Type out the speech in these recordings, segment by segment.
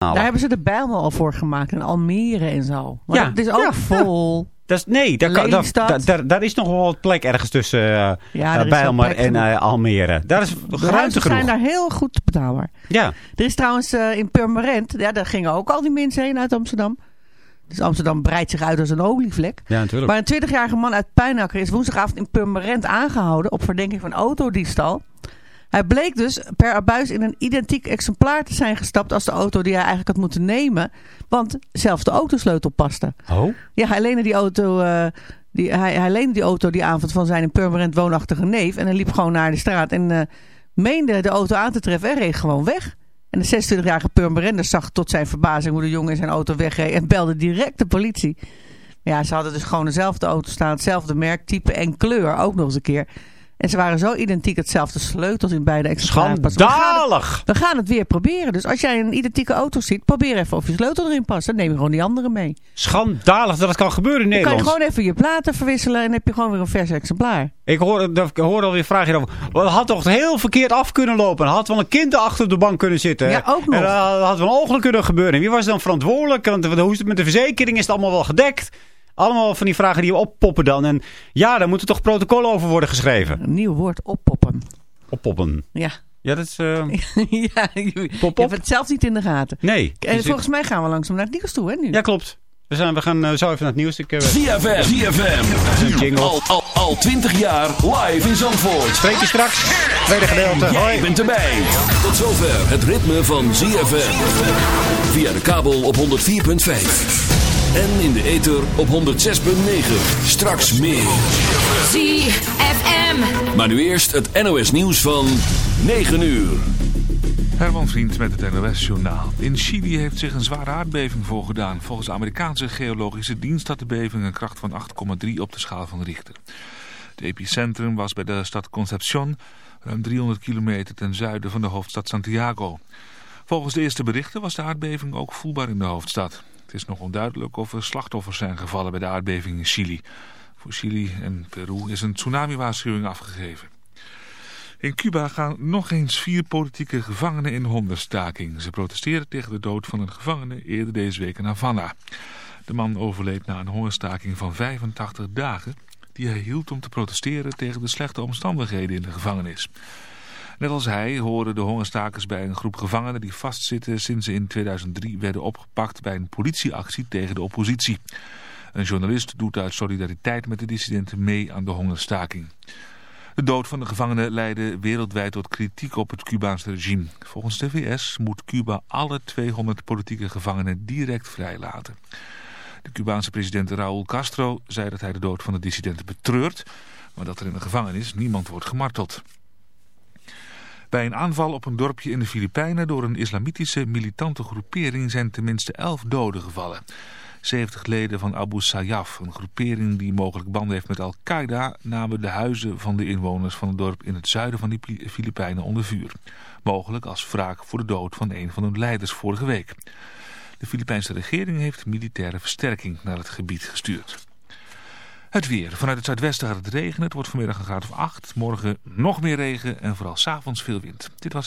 Daar hebben ze de Bijlmer al voor gemaakt. In Almere en zo. Maar Ja, het is ook ja, vol. Dat is, nee, daar, kan- daar, daar, is nog wel wat plek ergens tussen eh Ja, eh, Bijlmer en genoeg. eh, Almere. Daar is De ruimte huizen zijn genoeg. daar heel goed betaalbaar. Ja, Er is trouwens in Purmerend, ja, daar gingen ook al die mensen heen uit Amsterdam. Dus Amsterdam breidt zich uit als een olievlek. ja, natuurlijk. Maar een 20-jarige man uit Puinakker is woensdagavond in Purmerend aangehouden op verdenking van autodiefstal. Hij bleek dus per abuis in een identiek exemplaar te zijn gestapt als de auto die hij eigenlijk had moeten nemen. Want zelfs de autosleutel paste. Oh? Ja, hij leende die auto, eh, die, hij, hij leende die auto die avond van zijn Purmerend woonachtige neef. En hij liep gewoon naar de straat en eh, meende de auto aan te treffen en reed gewoon weg. En de 26-jarige Purmerender zag tot zijn verbazing hoe de jongen in zijn auto wegreed en belde direct de politie. Ja, ze hadden dus gewoon dezelfde auto staan, hetzelfde merk, type en kleur ook nog eens een keer. En ze waren zo identiek, hetzelfde sleutels in beide exemplaren. We het- Schandalig! We gaan het weer proberen. Dus als jij een identieke auto ziet, probeer even of je sleutel erin past. Dan neem je gewoon die andere mee. Schandalig dat dat kan gebeuren in Dan kan je Nederland. gewoon even je platen verwisselen en heb je gewoon weer een vers exemplaar. Ik hoor, ik hoor alweer vragen hierover. Dat had toch heel verkeerd af kunnen lopen. Er had wel een kind achter op de bank kunnen zitten. Ja, ook nog. En er had wel een ongeluk kunnen gebeuren. En wie was dan verantwoordelijk? Want hoe is het met de verzekering? Is het allemaal wel gedekt? Allemaal van die vragen die oppoppen dan. En ja, daar moeten toch protocollen over worden geschreven. Een nieuw woord, oppoppen. Oppoppen. Ja, Ja, dat is... eh, ja je, Pop je hebt het zelf niet in de gaten. nee. En Dus volgens mij gaan we langzaam naar het nieuws toe, hè, nu? ja, klopt. We, zijn, we gaan eh, zo even naar het nieuws. Ik uh, ZFM. ZFM. jingle. Al, al, al 20 jaar live in Zandvoort. Spreek je straks. Tweede gedeelte. Jij Hoi. bent erbij. Tot zover het ritme van ZFM. Via de kabel op 104.5. En in de ether op 106.9. Straks meer. ZFM. Maar nu eerst het NOS nieuws van 9 uur. Herman Vriend met het NOS-journaal. In Chili heeft zich een zware aardbeving voorgedaan. Volgens de Amerikaanse geologische dienst had de beving een kracht van 8,3 op de schaal van Richter. Het epicentrum was bij de stad Concepción, ruim 300 kilometer ten zuiden van de hoofdstad Santiago. Volgens de eerste berichten was de aardbeving ook voelbaar in de hoofdstad. Het is nog onduidelijk of er slachtoffers zijn gevallen bij de aardbeving in Chili. Voor Chili en Peru is een tsunami-waarschuwing afgegeven. In Cuba gaan nog eens vier politieke gevangenen in hondenstaking. Ze protesteren tegen de dood van een gevangene eerder deze week in Havana. De man overleed na een hongerstaking van 85 dagen... die hij hield om te protesteren tegen de slechte omstandigheden in de gevangenis. Net als hij horen de hongerstakers bij een groep gevangenen die vastzitten... sinds ze in 2003 werden opgepakt bij een politieactie tegen de oppositie. Een journalist doet uit solidariteit met de dissidenten mee aan de hongerstaking. De dood van de gevangenen leidde wereldwijd tot kritiek op het Cubaanse regime. Volgens de VS moet Cuba alle 200 politieke gevangenen direct vrijlaten. De Cubaanse president Raúl Castro zei dat hij de dood van de dissidenten betreurt, maar dat er in de gevangenis niemand wordt gemarteld. Bij een aanval op een dorpje in de Filipijnen door een islamitische militante groepering zijn tenminste 11 doden gevallen. 70 leden van Abu Sayyaf, een groepering die mogelijk banden heeft met Al-Qaeda, namen de huizen van de inwoners van het dorp in het zuiden van de Filipijnen onder vuur. Mogelijk als wraak voor de dood van een van hun leiders vorige week. De Filipijnse regering heeft militaire versterking naar het gebied gestuurd. Het weer. Vanuit het zuidwesten gaat het regenen. Het wordt vanmiddag een graad of 8. Morgen nog meer regen en vooral s'avonds veel wind. Dit was...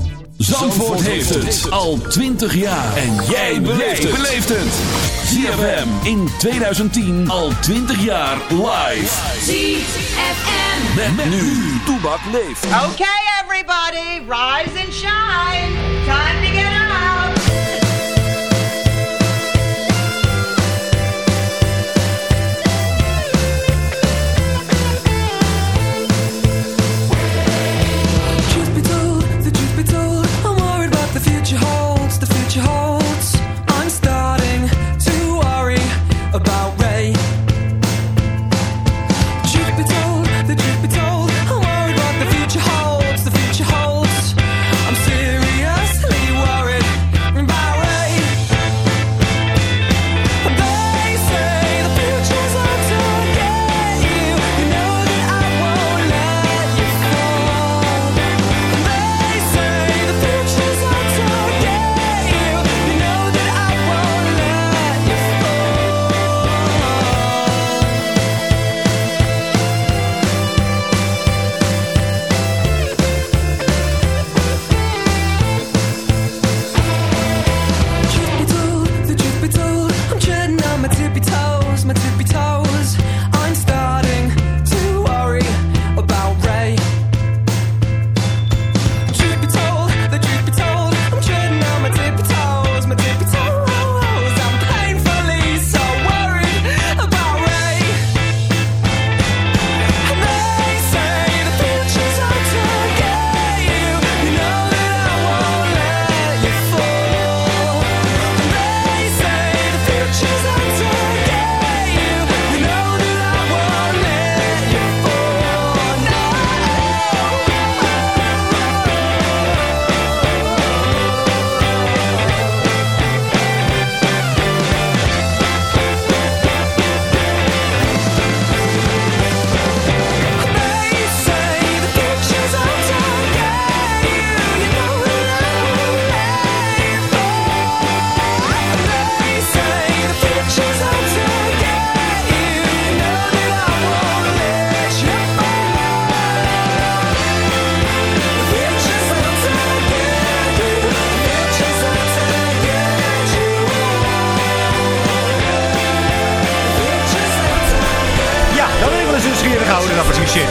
Zandvoort heeft het al 20 jaar. En jij beleeft het. ZFM in 2010 al 20 jaar live. ZFM. Met, met nu. Toebak leeft. Okay, everybody, rise and shine. Time to get zit.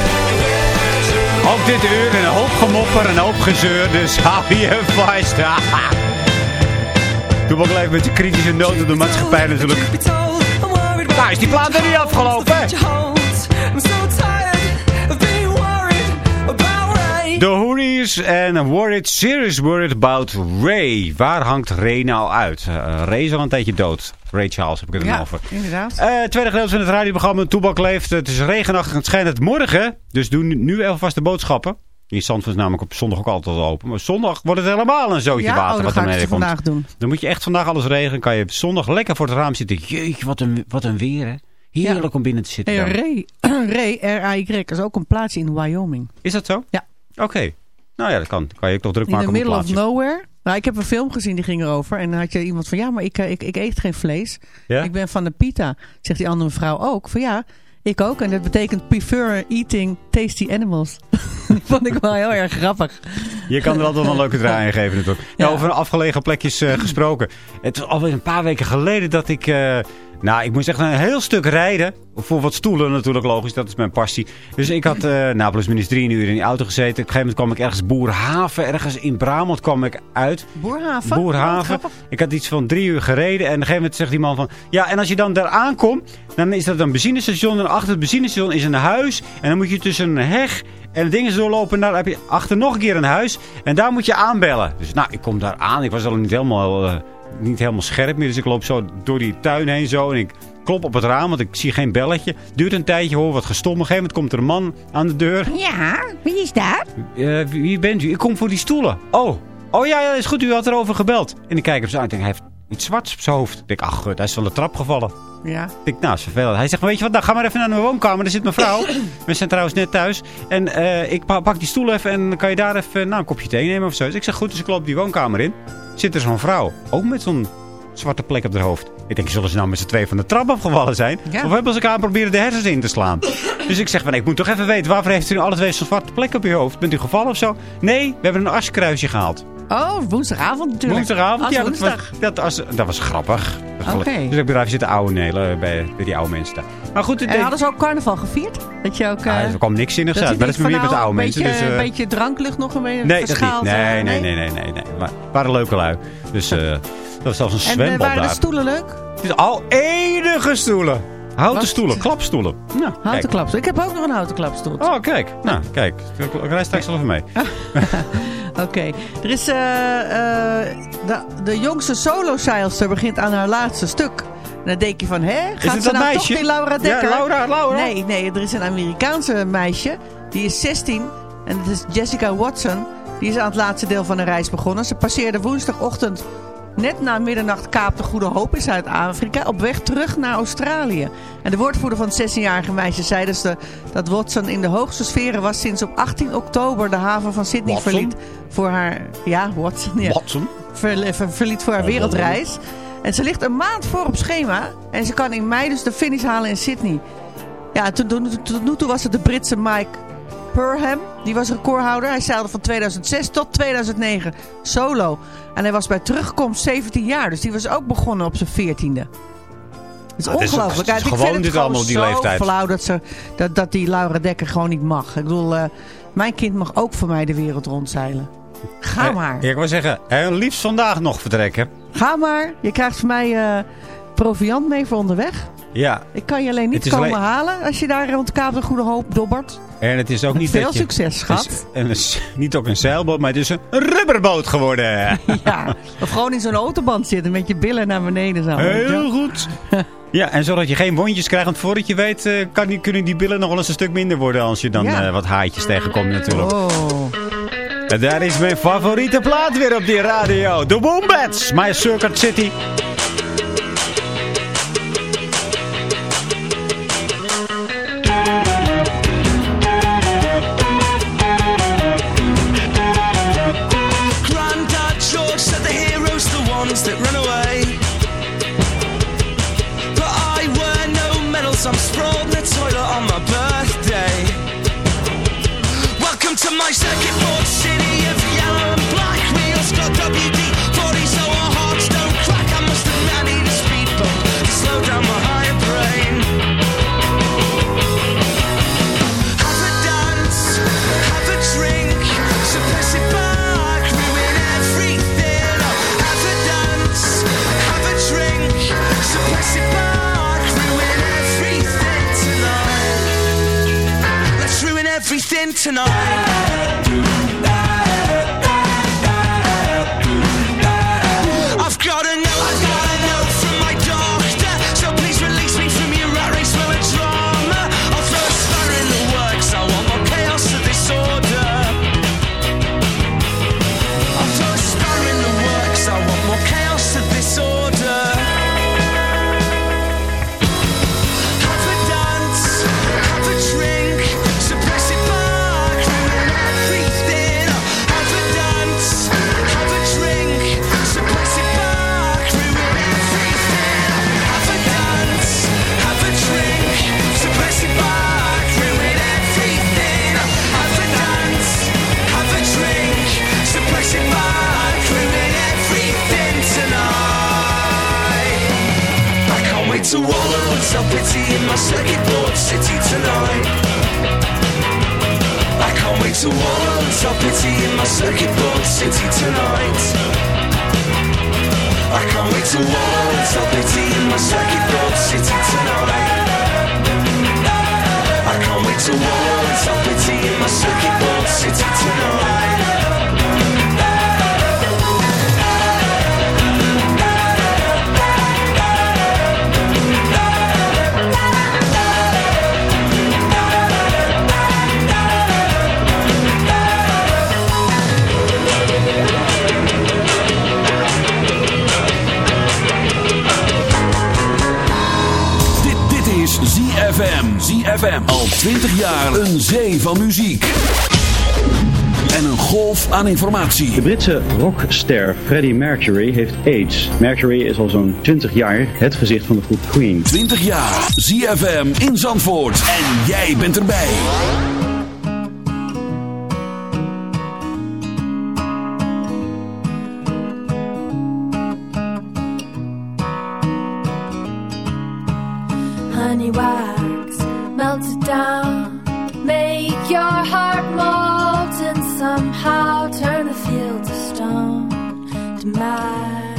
Ook dit uur een hoop gemopper, een hoop gezeur, dus hou je vast. Doe maar even met je kritische noten de maatschappij natuurlijk. Nou, is die plaat er niet afgelopen? De Hoodies en Worried, Serious Worried About Ray. Waar hangt Ray nou uit? Eh, Ray is al een tijdje dood. Ray Charles heb ik het Ja, over. inderdaad. Eh, tweede gedeelte van het radioprogramma Toebak leeft. Het is regenachtig en het schijnt het morgen. Dus doe nu- nu alvast de boodschappen. In Zandvoort is namelijk op zondag ook altijd open. Maar zondag wordt het helemaal een zootje Ja, water oh, dat wat ga ik vandaag doen. Dan moet je echt vandaag alles regelen. kan je zondag lekker voor het raam zitten. Jeetje, wat een, wat een weer hè. Heerlijk om binnen te zitten. Hey. Ray, Ray, R-A-Y, is ook een plaatsje in Wyoming. Is dat zo? Ja. Oké. Nou ja, dat kan. kan je ook toch druk In maken the op een middle of nowhere. Nou, ik heb een film gezien die ging erover. En dan had je iemand van, ja, maar ik, eh, ik, ik eet geen vlees. Ja? Ik ben van de pita. Zegt die andere vrouw ook. Van ja, ik ook. En dat betekent prefer eating tasty animals. Vond ik wel heel erg grappig. Je kan er altijd wel een leuke draai in geven natuurlijk. Ja. Nou, over afgelegen plekjes eh, gesproken. Het is alweer een paar weken geleden dat ik... eh, nou, ik moest echt een heel stuk rijden. Voor wat stoelen natuurlijk, logisch. Dat is mijn passie. Dus ik had, eh nou, plus minus drie uur in die auto gezeten. Op een gegeven moment kwam ik ergens Boerhaven. Ergens in Brabant kwam ik uit. Boerhaven? Boerhaven. Oh, ik had iets van drie uur gereden. En op een gegeven moment zegt die man van... Ja, en als je dan daar aankomt, dan is dat een benzinestation. En achter het benzinestation is een huis. En dan moet je tussen een heg en dingen doorlopen. En daar heb je achter nog een keer een huis. En daar moet je aanbellen. Dus nou, ik kom daar aan. Ik was al niet helemaal, eh, niet helemaal scherp meer. Dus ik loop zo door die tuin heen zo. En ik klop op het raam, want ik zie geen belletje. Duurt een tijdje, hoor wat gestom. Op een gegeven moment komt er een man aan de deur. Ja, wie is dat? Eh, wie bent u? Ik kom voor die stoelen. Oh, oh ja, ja, is goed. U had erover gebeld. En ik kijk op zijn uit en hij heeft iets zwarts op zijn hoofd. Ik denk, ach, hij is van de trap gevallen. Ja. Ik denk, nou, is vervelend. Hij zegt, weet je wat, nou, ga maar even naar mijn woonkamer. Daar zit mijn vrouw. We zijn trouwens net thuis. En eh, ik pa- pak die stoel even en kan je daar even nou, een kopje thee nemen of zo. Dus ik zeg, goed, dus ik loop die woonkamer in. Zit er zo'n vrouw, ook met zo'n zwarte plek op haar hoofd. Ik denk, zullen ze nou met z'n twee van de trap afgevallen zijn? Ja. Of hebben ze elkaar proberen de hersens in te slaan? dus ik zeg van, ik moet toch even weten, waarvoor heeft u nu alle twee zo'n zwarte plek op uw hoofd? Bent u gevallen of zo? Nee, we hebben een askruisje gehaald. Oh, woensdagavond natuurlijk. Woensdagavond, Als ja, dat was, woensdag. dat, was, dat was grappig. Oké. Dus ik ben even zitten oude nelen bij, bij die oude mensen daar. Maar goed, En hadden ze ook carnaval gevierd? Dat je ook... eh, ah, er kwam niks zinnigs dat uit. Maar dat is meer met de oude nou, mensen. Een beetje, Dus, eh, beetje dranklucht nog een beetje nee, verschaald, Nee, eh, nee, nee, nee, nee, nee. Maar het waren leuke lui. Dus eh, dat was zelfs een En eh, zwembad waren de daar. stoelen leuk? Het is al enige stoelen. Houten stoelen, klapstoelen. Nou, Houten kijk. klapstoel. Ik heb ook nog een houten klapstoel. Oh, kijk. Nou, kijk. Ik rijd straks wel even mee. Oké. Er is... eh, eh, de, de jongste solo-zeilster begint aan haar laatste stuk. En dan denk je van, hè? Gaat het ze dat nou meisje? toch Laura Dekker? Ja, Laura, Laura. Nee, nee. Er is een Amerikaanse meisje. Die is 16. En dat is Jessica Watson. Die is aan het laatste deel van de reis begonnen. Ze passeerde woensdagochtend net na middernacht Kaap de Goede Hoop in Zuid-Afrika... op weg terug naar Australië. En de woordvoerder van het 16-jarige meisje zei dus de, dat Watson in de hoogste sferen was... sinds op 18 oktober de haven van Sydney Watson? verliet voor haar... Ja, Watson, ja. Watson. Ver- ver- verliet voor haar wereldreis. En ze ligt een maand voor op schema. En ze kan in mei dus de finish halen in Sydney. Ja, tot nu toe was het de Britse Mike Perham. Die was recordhouder. Hij zeilde van 2006 tot 2009 solo. En hij was bij terugkomst 17 jaar. Dus die was ook begonnen op zijn 14e. Het is het is- ongelooflijk. het is Ik vind gewoon het dit gewoon allemaal op die zo leeftijd. flauw dat, ze, dat, dat die Laura Dekker gewoon niet mag. Ik bedoel, eh, mijn kind mag ook voor mij de wereld rondzeilen. Ga Eh, maar. Ik wil zeggen, en liefst vandaag nog vertrekken. Ga maar. Je krijgt van mij eh, proviant mee voor onderweg. Ja, Ik kan je alleen niet komen alleen- halen als je daar rond Kaap de Goede Hoop dobbert. en het is ook niet Veel dat je... succes, schat. Het is- en het is niet ook een zeilboot, maar het is een rubberboot geworden. Ja. Of gewoon in zo'n autoband zitten met je billen naar beneden zo. Heel goed. Ja, en zodat je geen wondjes krijgt. Want voordat je weet, eh, kan die, kunnen die billen nog wel eens een stuk minder worden. Als je dan Ja. eh, wat haartjes tegenkomt natuurlijk. Oh. En daar is mijn favoriete plaat weer op die radio. The Wombats, My Circuit City. tonight. aan informatie. De Britse rockster Freddie Mercury heeft AIDS. Mercury is al zo'n 20 jaar het gezicht van de groep Queen. 20 jaar, ZFM in Zandvoort. En jij bent erbij. Honey wax, melt it down, make your heart to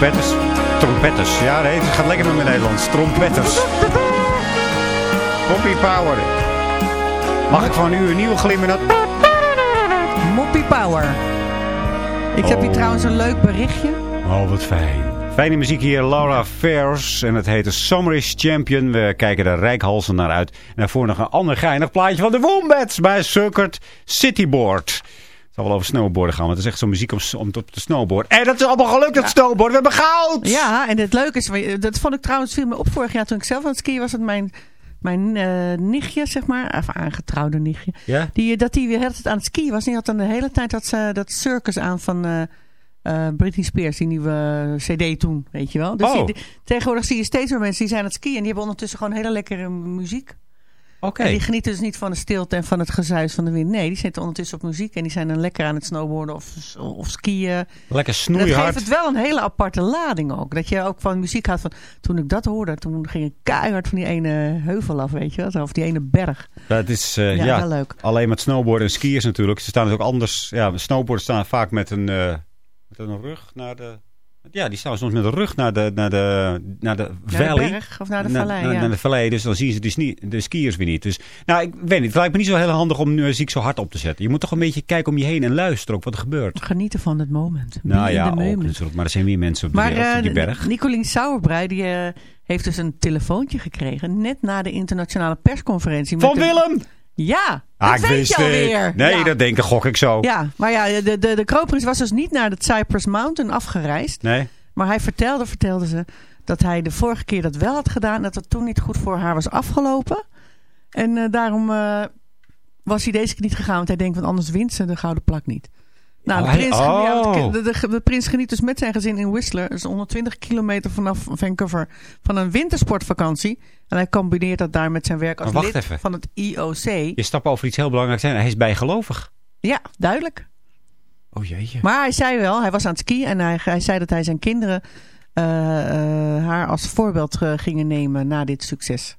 trompetters. Trompetters. Ja, nee, het gaat lekker met mijn Nederlands. Trompetters. Poppy Power. Mag ik van u een nieuwe glimmen? Moppie Power. Ik heb hier Oh. trouwens een leuk berichtje. Oh, wat fijn. Fijne muziek hier, Laura Fairs. En het heet de Summer is Champion. We kijken er rijkhalsend naar uit. En daarvoor nog een ander geinig plaatje van de Wombats bij Circuit Cityboard. Het zal wel over snowboarden gaan, want het is echt zo'n muziek om, om op te snowboarden. En dat is allemaal gelukt, dat snowboarden. We hebben goud! Ja, en het leuke is, dat vond ik trouwens viel me op vorig jaar toen ik zelf aan het skiën was. Dat mijn, mijn eh, nichtje, zeg maar, of aangetrouwde nichtje. Ja? Die, dat die weer de hele tijd aan het skiën was. En die had dan de hele tijd dat, ze dat circus aan van eh eh, Britney Spears, die nieuwe cd toen, weet je wel. Dus Oh. die- die- tegenwoordig zie je steeds meer mensen die zijn aan het skiën. En die hebben ondertussen gewoon hele lekkere muziek. Oké. En die genieten dus niet van de stilte en van het gezuis van de wind. Nee, die zitten ondertussen op muziek. En die zijn dan lekker aan het snowboarden of, of skiën. Lekker Dat snoeihard. geeft het wel een hele aparte lading ook. Dat je ook van muziek houdt van... Toen ik dat hoorde, toen ging ik keihard van die ene heuvel af, weet je wel. Of die ene berg. Dat is eh, Ja, leuk. alleen met snowboarden en skiers natuurlijk. Ze staan dus ook anders. Ja, snowboarders staan vaak met een, eh, met een rug naar de Ja, die staan soms met de rug naar de, naar de, naar de valley. berg of naar de vallei, ja. naar de vallei, dus dan zien ze de, snie- de skiers weer niet. Dus, nou, ik weet niet. Het lijkt me niet zo heel handig om nu muziek zo hard op te zetten. Je moet toch een beetje kijken om je heen en luisteren ook wat er gebeurt. Genieten van het moment. Nou Be ja, the ook natuurlijk. Maar er zijn meer mensen op, de Maar wereld, op die eh, berg. Nicolien Sauerbrei die, eh, heeft dus een telefoontje gekregen. Net na de internationale persconferentie. met Van de- Willem! Ja, Ah, dat ik weet wist het. alweer. Nee, ja. dat denk ik, gok ik zo. Ja, maar ja, de, de, de kroonprins was dus niet naar de Cypress Mountain afgereisd. Nee? Maar hij vertelde, vertelde ze, dat hij de vorige keer dat wel had gedaan. Dat het toen niet goed voor haar was afgelopen. En eh, daarom eh, was hij deze keer niet gegaan. Want hij denkt, want anders wint ze de gouden plak niet. Nou, de, Oh, prins, oh. ja, de, de, de prins geniet dus met zijn gezin in Whistler. Dat is 120 kilometer vanaf Vancouver. Van een wintersportvakantie. En hij combineert dat daar met zijn werk als wacht lid even. van het IOC. Je stapt over iets heel belangrijks heen. Hij is bijgelovig. Ja, duidelijk. Oh jeetje. Maar hij zei wel, hij was aan het skiën en hij, hij zei dat hij zijn kinderen eh, eh, haar als voorbeeld eh, gingen nemen na dit succes.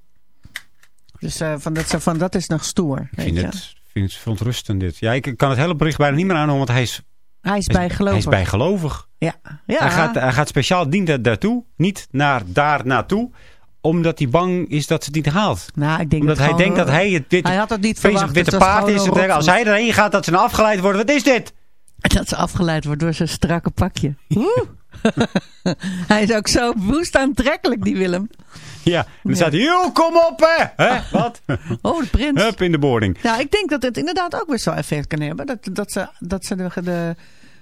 Dus van, dat, van dat is nog stoer. Ik vind het, vind het verontrustend dit. Ja, ik kan het hele bericht bijna niet meer aanhouden, want hij is, Hij is bijgelovig. hij is bijgelovig. Ja. ja. Hij, gaat, hij gaat speciaal dient daartoe, niet naar daar naartoe, omdat hij bang is dat ze het niet haalt. nou, ik denk Omdat dat hij denkt dat hij het witte, Hij had het niet verwacht. witte dus paard is. En denkt, als hij erheen gaat, dat ze afgeleid worden. Wat is dit? Dat ze afgeleid wordt door zijn strakke pakje. Hij is ook zo woest aantrekkelijk, die Willem. Ja, en dan Ja. staat hij, "Joe, kom op hè. hè? Wat? Oh, de prins. Hup, in de boarding. Nou, ik denk dat het inderdaad ook weer zo effect kan hebben. Dat, dat ze, dat ze de, de,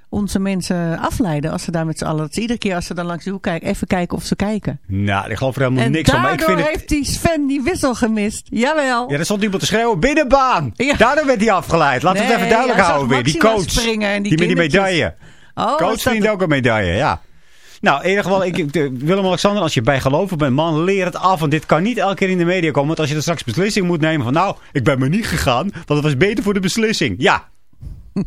onze mensen afleiden als ze daar met z'n allen... Dat ze iedere keer als ze dan langs de hoek kijken, even kijken of ze kijken. Nou, ik geloof er helemaal en niks van. Maar daardoor het... heeft die Sven die wissel gemist. Jawel. Ja, er stond iemand te schreeuwen, binnenbaan. Ja. Daardoor werd hij afgeleid. Laten we het even duidelijk houden weer. Die coach. springen en die die met die medaille. Oh, coach verdient ook een medaille, ja. Nou, in ieder geval, ik, de- Willem-Alexander, als je bijgelovig bent, man, leer het af. Want dit kan niet elke keer in de media komen. Want als je dan straks beslissing moet nemen van, nou, ik ben maar niet gegaan. Want het was beter voor de beslissing. Ja.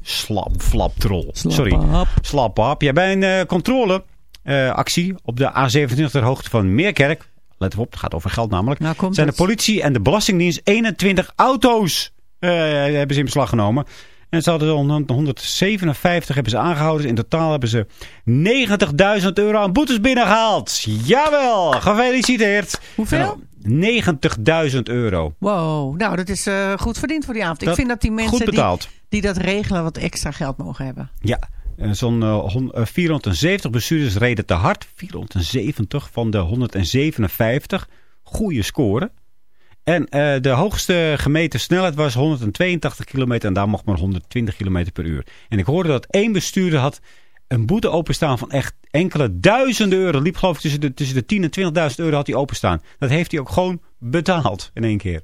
Slap, flap, troll. Sorry. Slappe Slap, hap. Ja, bij een eh, controleactie op de A27 ter hoogte van Meerkerk. Let op, het gaat over geld namelijk. Nou, zijn de politie en de belastingdienst 21 auto's eh, hebben ze in beslag genomen. En ze hadden er 100 157 hebben ze aangehouden. In totaal hebben ze 90.000 euro aan boetes binnengehaald. Jawel, gefeliciteerd. Hoeveel? Nou, 90.000 euro. Wow, nou dat is eh, goed verdiend voor die avond. ik vind dat die mensen die, dat regelen wat extra geld mogen hebben. Ja, eh, zo'n eh, hon- eh, 470 bestuurders reden te hard. 470 van de 157. Goede score. En eh, de hoogste gemeten snelheid was 182 kilometer. En daar mocht maar 120 kilometer per uur. En ik hoorde dat één bestuurder had een boete openstaan van echt enkele duizenden euro. Liep geloof ik tussen de, tussen de 10 en 20.000 euro had hij openstaan. Dat heeft hij ook gewoon betaald in één keer.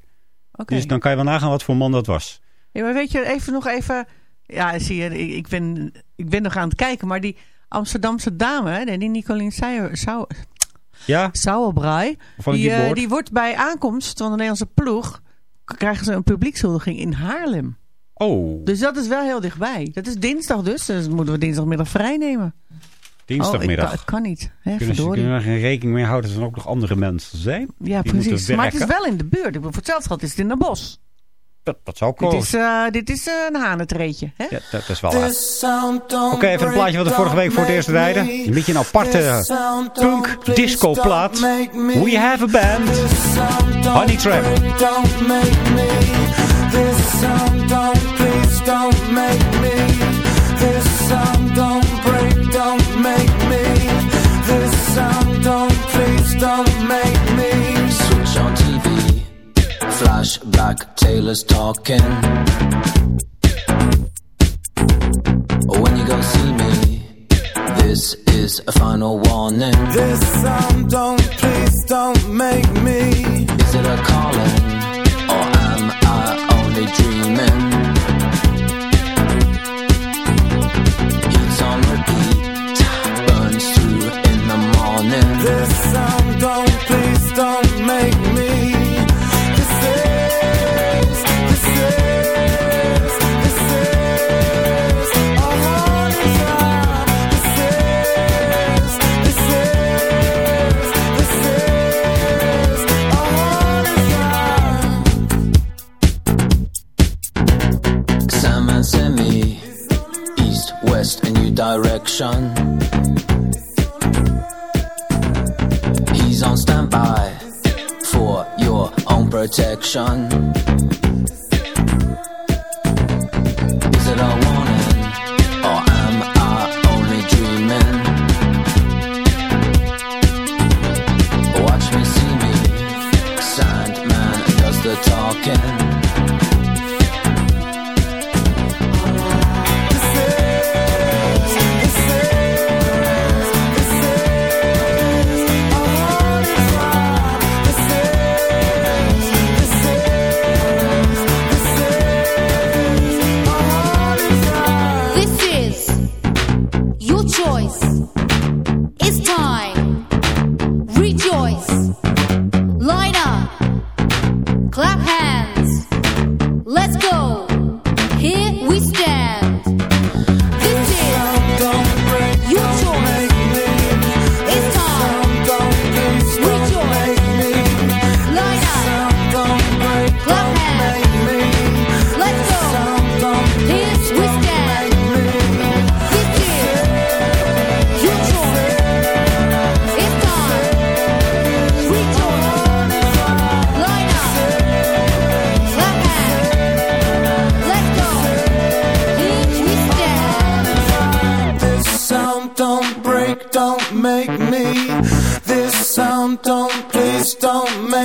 Dus dan kan je wel nagaan wat voor man dat was. Ja, maar weet je, even nog even... Ja, zie je, ik, ik ben, ik ben nog aan het kijken, maar die Amsterdamse dame, hè, die Nicolien Sauer, Sau, Ja, Sauerbrei, die, eh, die wordt bij aankomst van de Nederlandse ploeg, krijgen ze een publiekshuldiging in Haarlem. Oh, Dus dat is wel heel dichtbij. Dat is dinsdag dus, dus moeten we dinsdagmiddag vrij nemen. dinsdagmiddag. Oh, kan, niet. Hè, Kunnen ze kunnen er geen rekening mee houden dat er ook nog andere mensen zijn? Ja, precies. Maar het is wel in de buurt. Voor hetzelfde geld is het in Den Bosch. Dat, dat zou Dit is, eh, dit is een hanentreetje. Hè? Ja, dat is wel waar. Oké, even een plaatje wat we vorige week voor het eerst rijden. Een beetje een aparte punk disco plaat. We have a band. Honey Trap. Don't make me. This sound don't please don't make me. This sound don't break, don't make me. This sound don't please don't Flashback, Taylor's talking. When you go see me, this is a final warning. This sound don't please don't make me. Is it a calling,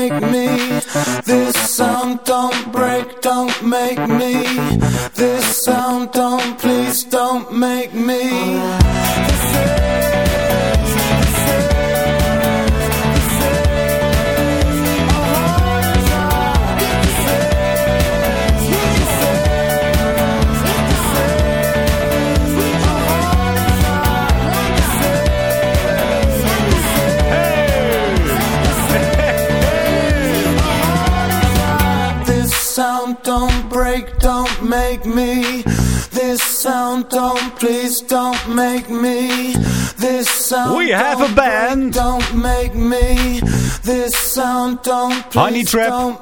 don't make me. This Honey Trap,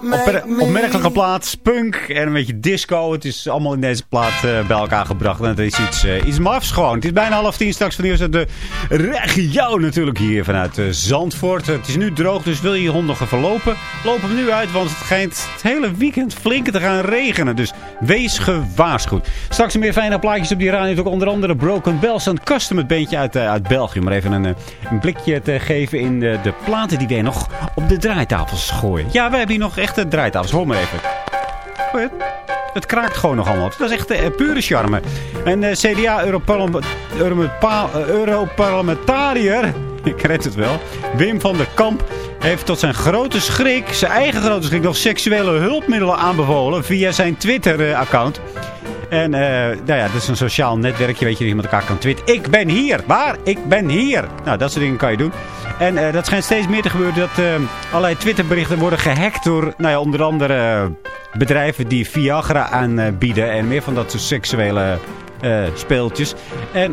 opmerkelijke plaat, punk en een beetje disco. Het is allemaal in deze plaat eh, bij elkaar gebracht. En het is iets, eh, iets mafs gewoon. Het is bijna half tien straks van uit de regio natuurlijk hier vanuit eh, Zandvoort. Het is nu droog, dus wil je je hond nog even lopen? Loop hem nu uit, want het schijnt het hele weekend flink te gaan regenen. Dus wees gewaarschuwd. Straks meer fijne plaatjes op die radio. Ook onder andere Broken Bells, een custom het bandje uit, uit België. Maar even een, een blikje te geven in de, de platen die wij nog op de draaitafels gooien. Ja, wij hebben hier nog echte draaitafels. Hoor maar even. Je het? Kraakt gewoon nog allemaal. Dat is echt eh, pure charme. En eh, CDA Europarlama- Europa- eh, ik red het wel, Wim van der Kamp heeft tot zijn grote schrik, zijn eigen grote schrik, nog seksuele hulpmiddelen aanbevolen via zijn Twitter-account. En eh, nou ja, dat is een sociaal netwerkje, weet je, dat je met elkaar kan twitteren. Ik ben hier! Waar? Ik ben hier! Nou, dat soort dingen kan je doen. En eh, dat schijnt steeds meer te gebeuren dat eh, allerlei Twitterberichten worden gehackt door, nou ja, onder andere bedrijven die Viagra aanbieden. En meer van dat soort seksuele speeltjes. En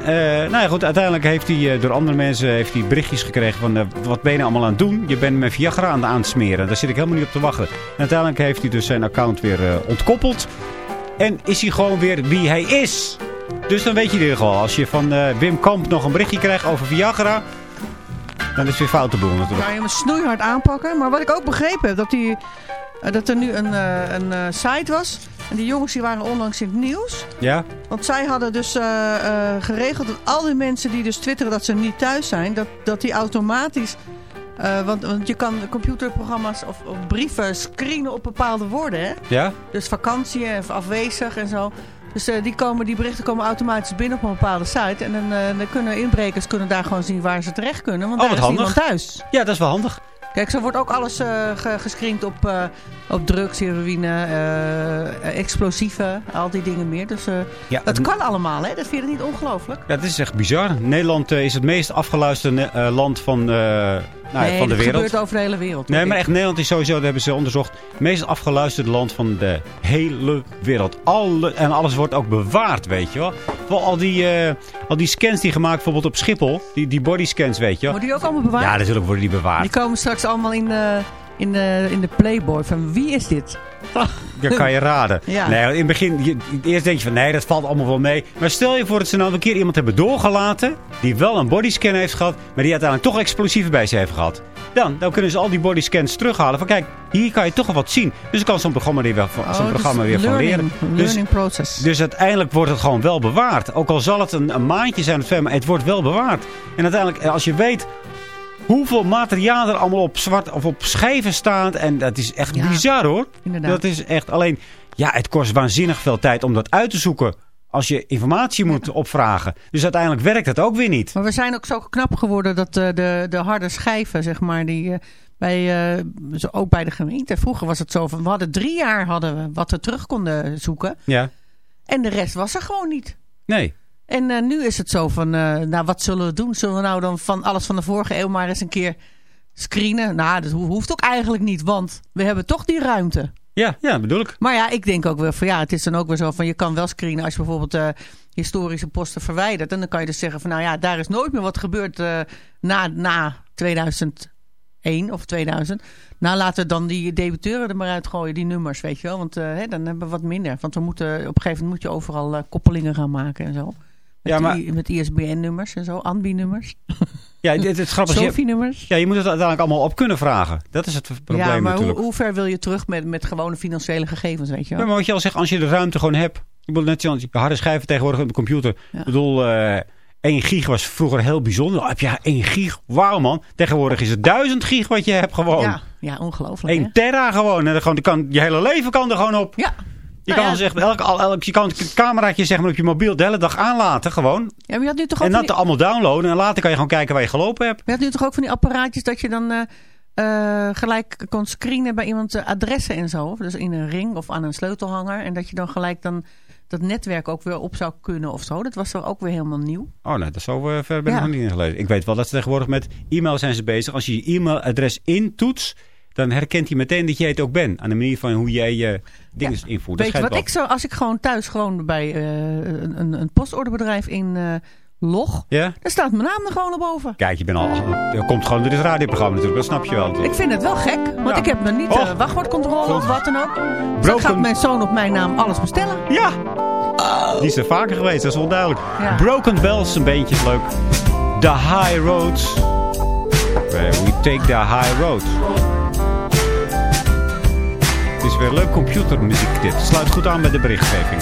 nou ja, goed, uiteindelijk heeft hij door andere mensen heeft hij berichtjes gekregen van... wat ben je nou allemaal aan het doen? Je bent met Viagra aan het aansmeren. Daar zit ik helemaal niet op te wachten. En uiteindelijk heeft hij dus zijn account weer ontkoppeld. En is hij gewoon weer wie hij is. Dus dan weet je ieder geval. Als je van eh, Wim Kamp nog een berichtje krijgt over Viagra... dan is het weer foute boel natuurlijk. Kan je hem snoeihard aanpakken. Maar wat ik ook begrepen heb, dat, die, eh, dat er nu een, eh, een site was. En die jongens die waren onlangs in het nieuws. Ja? Want zij hadden dus geregeld dat al die mensen die dus twitteren dat ze niet thuis zijn, dat, dat die automatisch... eh, want, want je kan computerprogramma's of, of brieven screenen op bepaalde woorden, hè? Ja? Dus vakantie of afwezig en zo. Dus eh, die, komen, die berichten komen automatisch binnen op een bepaalde site. En dan, eh, dan kunnen inbrekers kunnen daar gewoon zien waar ze terecht kunnen. Want Oh, daar wat is handig. thuis. Ja, dat is wel handig. Kijk, zo wordt ook alles ge- gescreend op, op drugs, heroïne, eh, explosieven, al die dingen meer. Dus eh, Ja, dat het- kan allemaal, hè? Dat vind je niet ongelooflijk? Ja, dat is echt bizar. Nederland eh, is het meest afgeluisterde land van, nou, nee, van de dat wereld. gebeurt over de hele wereld. Nee, maar echt Nederland is sowieso, dat hebben ze onderzocht, het meest afgeluisterde land van de hele wereld. Alle, en alles wordt ook bewaard, weet je wel. Voor al die, al die scans die gemaakt bijvoorbeeld op Schiphol, die, die bodyscans, weet je wel. Worden die ook allemaal bewaard? Ja, natuurlijk worden die bewaard. Die komen straks allemaal in in de, in de Playboy. Van wie is dit? dan kan je raden. Ja. Nee, in het begin, je, eerst denk je van nee, dat valt allemaal wel mee. Maar stel je voor dat ze nou een keer iemand hebben doorgelaten. Die wel een bodyscan heeft gehad. Maar die uiteindelijk toch explosieven bij zich heeft gehad. Dan, dan kunnen ze al die bodyscans terughalen. Van kijk, hier kan je toch wel wat zien. Dus dan kan zo'n programma, er weer, van- Oh, zo'n dus programma weer van learning, leren. Dus, Learning process. dus uiteindelijk wordt het gewoon wel bewaard. Ook al zal het een, een maandje zijn of twee, maar het wordt wel bewaard. En uiteindelijk, als je weet hoeveel materiaal er allemaal op zwart of op schijven staat. En dat is echt Ja, bizar hoor. inderdaad. Dat is echt alleen, ja, het kost waanzinnig veel tijd om dat uit te zoeken. Als je informatie moet opvragen. Dus uiteindelijk werkt het ook weer niet. Maar we zijn ook zo knap geworden dat eh, de, de harde schijven, zeg maar, die eh, bij, zo ook bij de gemeente. Vroeger was het zo van, we hadden drie jaar hadden we wat we terug konden zoeken. Ja. En de rest was er gewoon niet. Nee. En eh, nu is het zo van, eh, nou wat zullen we doen? Zullen we nou dan van alles van de vorige eeuw maar eens een keer screenen? Nou, dat ho- hoeft ook eigenlijk niet, want we hebben toch die ruimte. Ja, ja, bedoel ik. Maar ja, ik denk ook weer van ja, het is dan ook weer zo van je kan wel screenen als je bijvoorbeeld eh, historische posten verwijdert. En dan kan je dus zeggen van nou ja, daar is nooit meer wat gebeurd na, na 2001 of 2000. Nou, laten we dan die debiteuren er maar uitgooien, die nummers, weet je wel. Want hè, dan hebben we wat minder. Want we moeten, op een gegeven moment moet je overal koppelingen gaan maken en zo. Met, Ja, maar- die- met ISBN-nummers en zo, ANBI-nummers, Ja, dit, het grappige is, je, SOFI-nummers. ja, je moet het uiteindelijk allemaal op kunnen vragen. Dat is het probleem Ja, maar hoe, natuurlijk. hoe ver wil je terug met, met gewone financiële gegevens, weet je wel? Ja, maar wat je al zegt, als je de ruimte gewoon hebt. Ik bedoel, net zoals je harde schijven tegenwoordig op de computer. Ja. Ik bedoel, eh 1 gig was vroeger heel bijzonder. Oh, heb je 1 gig? Wauw man. Tegenwoordig is het 1000 gig wat je hebt gewoon. Ja, ja ongelooflijk. 1 hè? terra gewoon. En dan gewoon, kan, je hele leven kan er gewoon op. Ja. Je Nou kan ja. echt elk, elk, je kan het cameraatje zeg maar, op je mobiel de hele dag aanlaten gewoon. Ja, maar je had nu toch ook En dat die- allemaal downloaden. En later kan je gewoon kijken waar je gelopen hebt. Je had nu toch ook van die apparaatjes dat je dan eh, eh, gelijk kon screenen bij iemand eh, adressen en zo. Dus in een ring of aan een sleutelhanger. En dat je dan gelijk dan dat netwerk ook weer op zou kunnen of zo. Dat was toch ook weer helemaal nieuw. Oh nee, dat zo eh, ver ben ik Ja. nog niet in gelezen. Ik weet wel dat ze tegenwoordig met e-mail zijn ze bezig. Als je je e-mailadres intoetst, dan herkent hij meteen dat jij het ook bent. Aan de manier van hoe jij je dingen invoert. Weet je wat wel. ik zo, als ik gewoon thuis gewoon bij eh, een, een, een postorderbedrijf in eh, log, Ja? dan staat mijn naam er gewoon op boven. Kijk, je bent al... Dat komt gewoon door dit radioprogramma natuurlijk. Dat snap je wel. Ik vind het wel gek, want Ja. ik heb me niet eh, wachtwoordcontrole of wat dan ook. Dus Broken- gaat mijn zoon op mijn naam alles bestellen. Ja! Die is er vaker geweest, dat is onduidelijk. Ja. Broken Bells, een beetje leuk. The High Road. We take the high road. Is weer leuk computermuziek dit. Sluit goed aan bij de berichtgeving.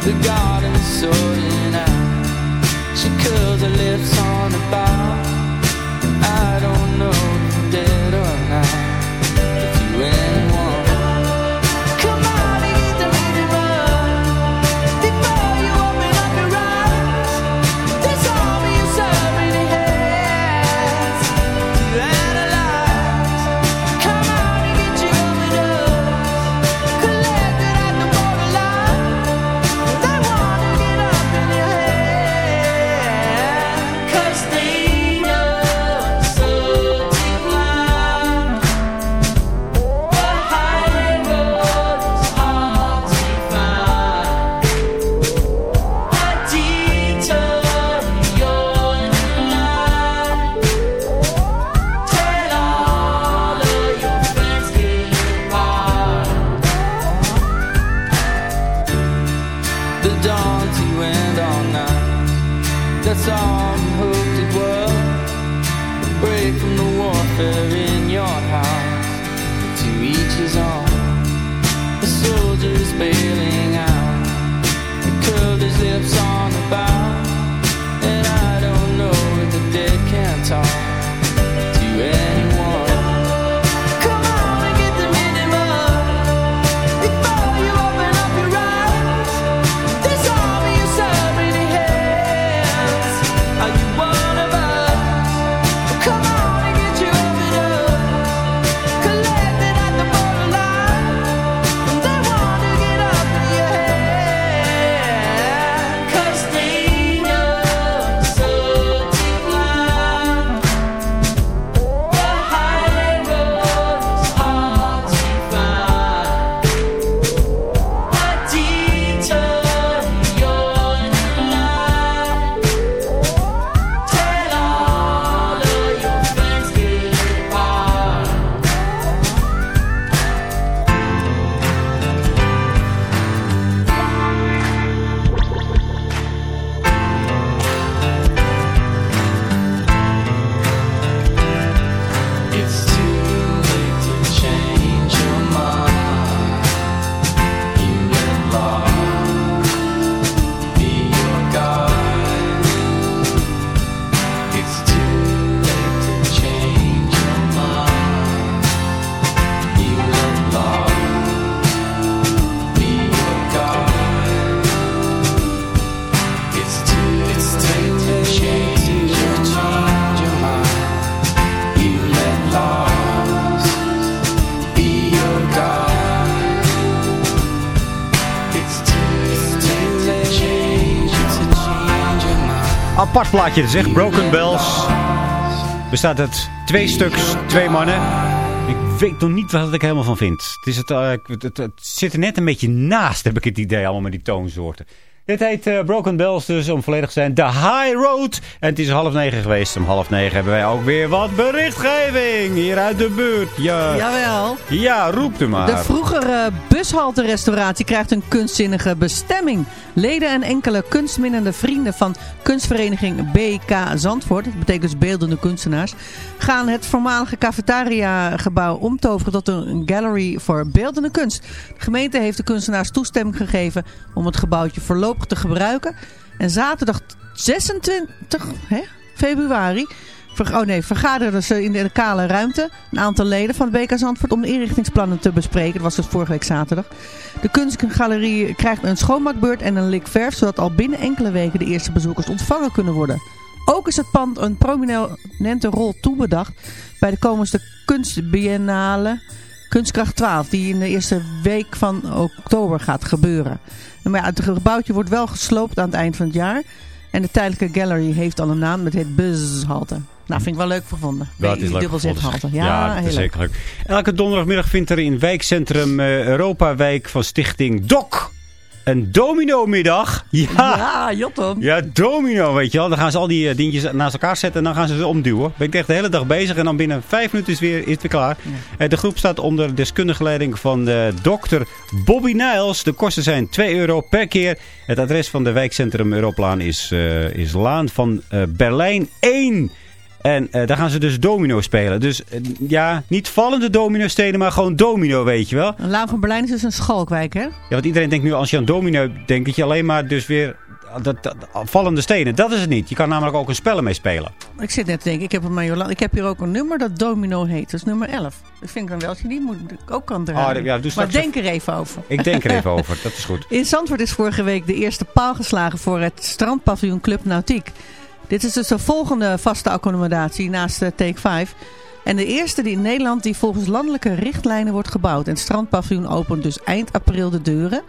The out. She on. I don't know apart plaatje te zeggen. Broken Bells. Bestaat uit twee stuks, twee mannen. Ik weet nog niet wat ik helemaal van vind. Het, is eh, het, het- het zit er net een beetje naast, heb ik het idee, allemaal met die toonsoorten. Dit heet eh, Broken Bells, dus om volledig te zijn, The High Road. En het is half negen geweest. Om half negen hebben wij ook weer wat berichtgeving hier uit de buurt. Ja, Jawel. ja roep er maar. De vroegere bushalterestauratie krijgt een kunstzinnige bestemming. Leden en enkele kunstminnende vrienden van kunstvereniging BK Zandvoort, dat betekent dus beeldende kunstenaars, gaan het voormalige cafetaria-gebouw omtoveren tot een gallery voor beeldende kunst. De gemeente heeft de kunstenaars toestemming gegeven om het gebouwtje voorlopig te gebruiken. En zaterdag 26 hè, februari oh nee, ze in de kale ruimte een aantal leden van het BK Zandvoort om de inrichtingsplannen te bespreken. Dat was dus vorige week zaterdag. De kunstgalerie krijgt een schoonmaakbeurt en een lik verf, zodat al binnen enkele weken de eerste bezoekers ontvangen kunnen worden. Ook is het pand een prominente rol toebedacht bij de komende kunstbiennale Kunstkracht 12, die in de eerste week van oktober gaat gebeuren. Maar ja, het gebouwtje wordt wel gesloopt aan het eind van het jaar. En de tijdelijke gallery heeft al een naam, het heet Buzzhalte. Nou, vind ik wel leuk gevonden. Dat is leuk gevonden. Ja, dat heel is leuk. Elke donderdagmiddag vindt er in wijkcentrum eh, Europawijk van Stichting DOC een domino-middag. Ja. Ja, Jotom. Ja, domino, weet je wel. Dan gaan ze al die eh, dingetjes naast elkaar zetten en dan gaan ze ze omduwen. Ben ik echt de hele dag bezig en dan binnen vijf minuten is, weer, is het weer klaar. Eh, de groep staat onder deskundige leiding van eh, dokter Bobby Niles. De kosten zijn 2 euro per keer. Het adres van de wijkcentrum Europlaan is, is Laan van Berlijn 1. En eh, daar gaan ze dus domino spelen. Dus eh, ja, niet vallende domino stenen, maar gewoon domino, weet je wel. Een Laan van Berlijn is dus een schalkwijk, hè? Ja, want iedereen denkt nu als je aan domino denkt, dat je alleen maar dus weer dat, dat- vallende stenen. Dat is het niet. Je kan namelijk ook een spel mee spelen. Ik zit net te denken, ik heb, op ik heb hier ook een nummer dat Domino heet. Dat is nummer 11. Dat vind ik dan wel, als je die moet, ook kan draaien. Oh, ja, doe maar denk er even over. Ik denk er even over. Dat is goed. In Zandvoort is vorige week de eerste paal geslagen voor het strandpaviljoen Club Nautiek. Dit is dus de volgende vaste accommodatie naast de Take 5. En de eerste die in Nederland die volgens landelijke richtlijnen wordt gebouwd. En het strandpaviljoen opent dus eind april de deuren.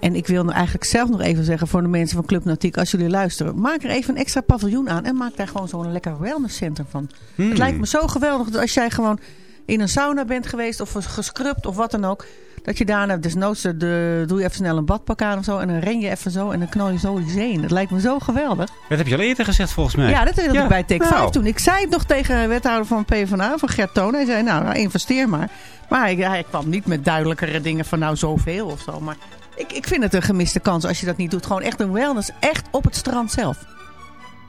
En ik wil nou eigenlijk zelf nog even zeggen voor de mensen van Club Nautiek, als jullie luisteren, maak er even een extra paviljoen aan en maak daar gewoon zo'n lekker wellnesscentrum van. Hmm. Het lijkt me zo geweldig dat als jij gewoon in een sauna bent geweest of gescrubt of wat dan ook, dat je daarna desnoods de, doe je even snel een badpak aan of zo en dan ren je even zo en dan knal je zo die zee in. Dat lijkt me zo geweldig. Dat heb je al eerder gezegd volgens mij. Ja, dat Ja, ik bij Take nou. 5 toen. Ik zei het nog tegen de wethouder van PvdA, van Gert Toon. Hij zei, nou, nou, investeer maar. Maar hij, hij kwam niet met duidelijkere dingen van nou zoveel of zo. Maar ik, ik vind het een gemiste kans als je dat niet doet. Gewoon echt een wellness, echt op het strand zelf.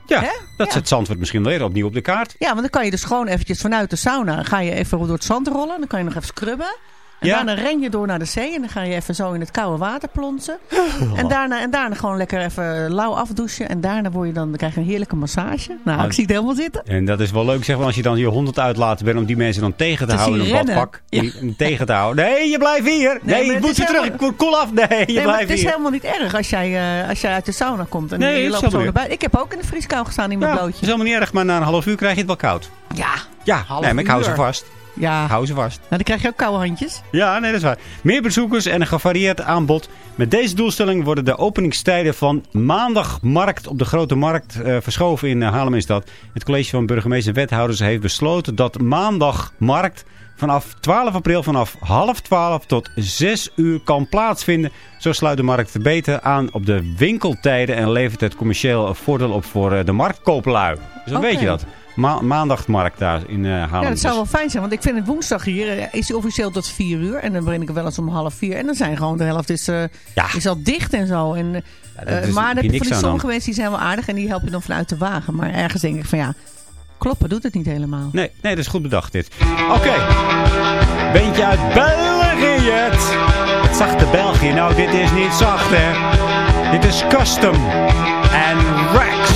Ja, Hè? dat Ja. zet Zandvoort misschien weer opnieuw op de kaart. Ja, want dan kan je dus gewoon eventjes vanuit de sauna... ga je even door het zand rollen. Dan kan je nog even scrubben. En Ja. daarna ren je door naar de zee. En dan ga je even zo in het koude water plonsen. En, daarna, en daarna gewoon lekker even lauw afdouchen. En daarna word je dan, dan krijg je een heerlijke massage. Nou, ik zie het helemaal zitten. En dat is wel leuk zeg, want als je dan je hond uitlaten bent om die mensen dan tegen te Te houden in een badpak. Die- Tegen te houden. Nee, je blijft hier. Nee, maar je het moet weer terug. helemaal- Ik word koel af. Nee, je Nee, maar blijft het is hier. helemaal niet erg als jij, eh, als jij uit de sauna komt. En Nee, je loopt helemaal zo naar buiten. Ik heb ook in de vrieskou gestaan in mijn Ja, dat blootje. is helemaal niet erg, maar na een half uur krijg je het wel koud. Ja, Ja, Half nee, maar ik hou ze vast. Ja. Hou ze vast. Nou, dan krijg je ook koude handjes. Ja, nee, dat is waar. Meer bezoekers en een gevarieerd aanbod. Met deze doelstelling worden de openingstijden van maandagmarkt op de Grote Markt eh, verschoven in uh, Haarlem is dat. Het college van burgemeester en wethouders heeft besloten dat maandagmarkt vanaf 12 april vanaf half 12 tot 6 uur kan plaatsvinden. Zo sluit de markt beter aan op de winkeltijden en levert het commercieel voordeel op voor eh, de marktkooplui. Dus dan weet je dat. Ma maandagmarkt daar in eh Haarlem. Ja, dat zou Dus- wel fijn zijn. Want ik vind het woensdag hier eh, is officieel tot 4 uur. En dan begin ik er wel eens om half 4. En dan zijn gewoon de helft is, eh, Ja. is al dicht en zo. En, Ja, dat is- maar niks van die sommige mensen die zijn wel aardig. En die help je dan vanuit de wagen. Maar ergens denk ik van ja, kloppen doet het niet helemaal. Nee, nee, dat is goed bedacht dit. Oké. Beentje uit België. Het, het zachte België. Nou, dit is niet zacht, hè. Dit is Custom. En Rex.